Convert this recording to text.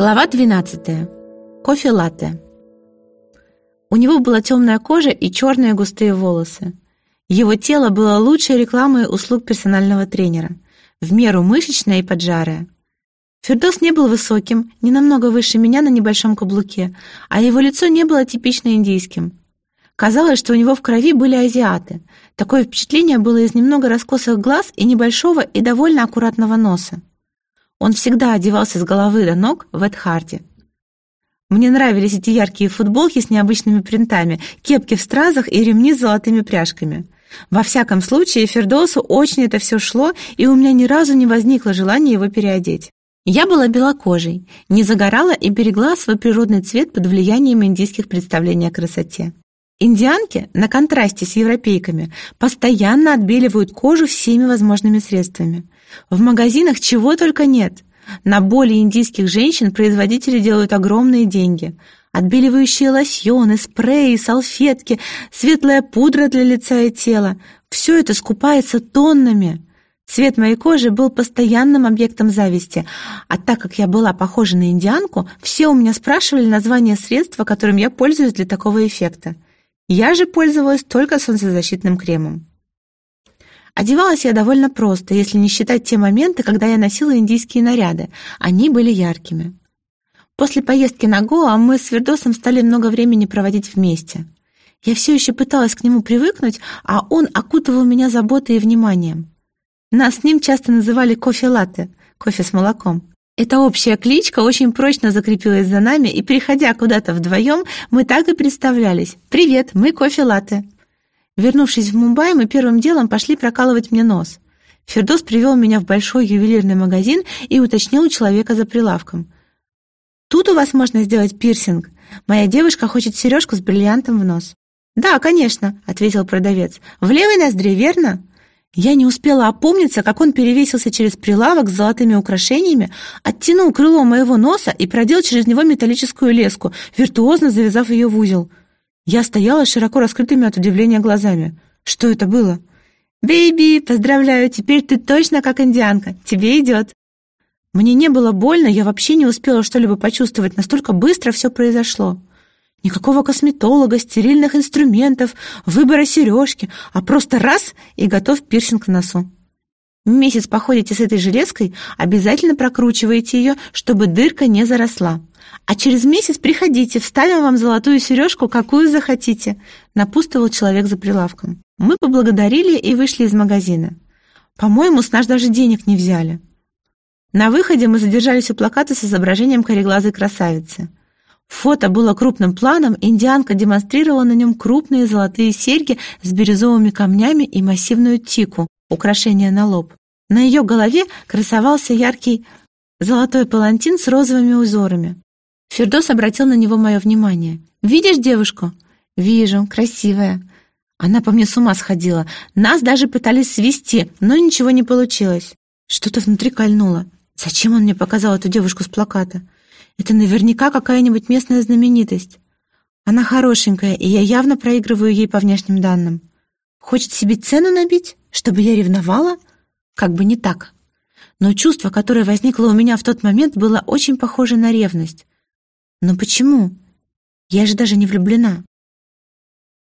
Глава 12. Кофе-латте. У него была темная кожа и черные густые волосы. Его тело было лучшей рекламой услуг персонального тренера, в меру мышечное и поджарое. Фердос не был высоким, не намного выше меня на небольшом каблуке, а его лицо не было типично индийским. Казалось, что у него в крови были азиаты. Такое впечатление было из немного раскосых глаз и небольшого и довольно аккуратного носа. Он всегда одевался с головы до ног в Эдхарде. Мне нравились эти яркие футболки с необычными принтами, кепки в стразах и ремни с золотыми пряжками. Во всяком случае, Фердосу очень это все шло, и у меня ни разу не возникло желания его переодеть. Я была белокожей, не загорала и берегла свой природный цвет под влиянием индийских представлений о красоте. Индианки, на контрасте с европейками, постоянно отбеливают кожу всеми возможными средствами. В магазинах чего только нет. На боли индийских женщин производители делают огромные деньги. Отбеливающие лосьоны, спреи, салфетки, светлая пудра для лица и тела – все это скупается тоннами. Цвет моей кожи был постоянным объектом зависти, а так как я была похожа на индианку, все у меня спрашивали название средства, которым я пользуюсь для такого эффекта. Я же пользовалась только солнцезащитным кремом. Одевалась я довольно просто, если не считать те моменты, когда я носила индийские наряды. Они были яркими. После поездки на Гоа мы с Вердосом стали много времени проводить вместе. Я все еще пыталась к нему привыкнуть, а он окутывал меня заботой и вниманием. Нас с ним часто называли кофе-латте, кофе с молоком. Эта общая кличка очень прочно закрепилась за нами, и, переходя куда-то вдвоем, мы так и представлялись. «Привет, мы кофе-латте». Вернувшись в Мумбаи, мы первым делом пошли прокалывать мне нос. Фердос привел меня в большой ювелирный магазин и уточнил у человека за прилавком. «Тут у вас можно сделать пирсинг. Моя девушка хочет сережку с бриллиантом в нос». «Да, конечно», — ответил продавец. «В левой ноздре, верно?» Я не успела опомниться, как он перевесился через прилавок с золотыми украшениями, оттянул крыло моего носа и продел через него металлическую леску, виртуозно завязав ее в узел. Я стояла широко раскрытыми от удивления глазами. Что это было? «Бэйби, поздравляю, теперь ты точно как индианка. Тебе идет». Мне не было больно, я вообще не успела что-либо почувствовать, настолько быстро все произошло. Никакого косметолога, стерильных инструментов, выбора сережки, а просто раз и готов пирсинг в носу. Месяц походите с этой железкой, обязательно прокручивайте ее, чтобы дырка не заросла. А через месяц приходите, вставим вам золотую сережку, какую захотите», — напутствовал человек за прилавком. Мы поблагодарили и вышли из магазина. По-моему, с нас даже денег не взяли. На выходе мы задержались у плаката с изображением кореглазой красавицы. Фото было крупным планом, индианка демонстрировала на нем крупные золотые серьги с бирюзовыми камнями и массивную тику, украшение на лоб. На ее голове красовался яркий золотой палантин с розовыми узорами. Фердос обратил на него мое внимание. «Видишь девушку?» «Вижу, красивая». Она по мне с ума сходила. Нас даже пытались свести, но ничего не получилось. Что-то внутри кольнуло. Зачем он мне показал эту девушку с плаката? Это наверняка какая-нибудь местная знаменитость. Она хорошенькая, и я явно проигрываю ей по внешним данным. Хочет себе цену набить, чтобы я ревновала? Как бы не так. Но чувство, которое возникло у меня в тот момент, было очень похоже на ревность. Но почему? Я же даже не влюблена.